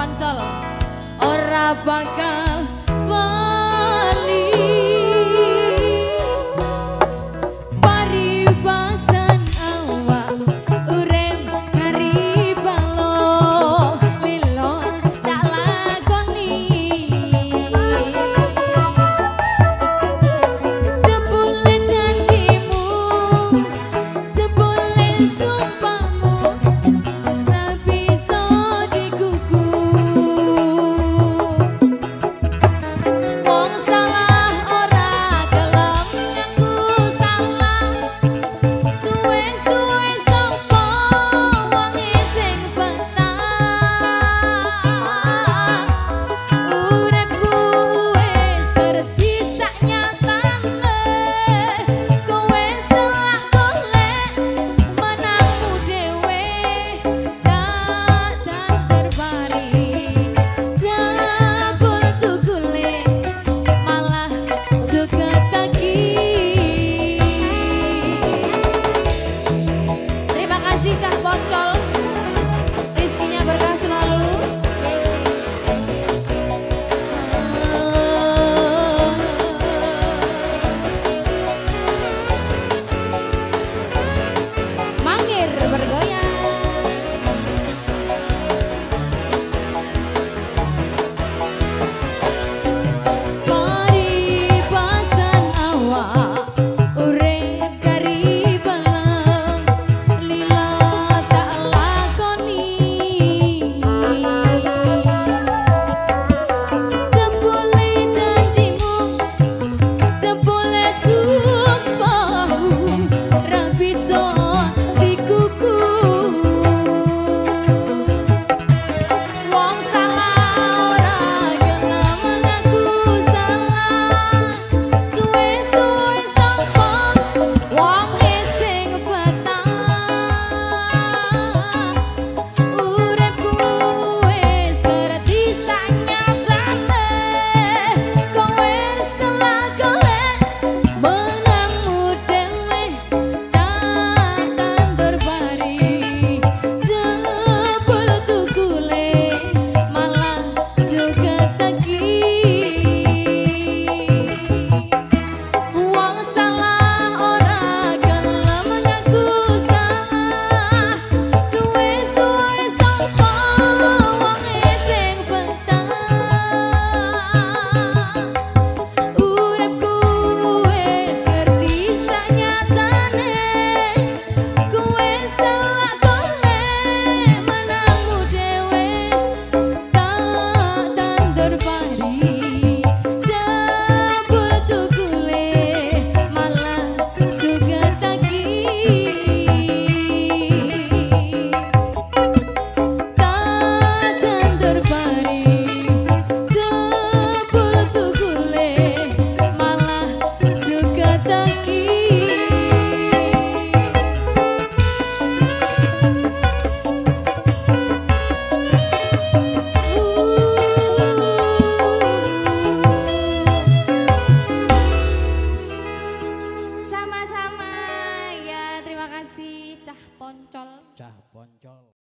poncol ora bakal cah poncol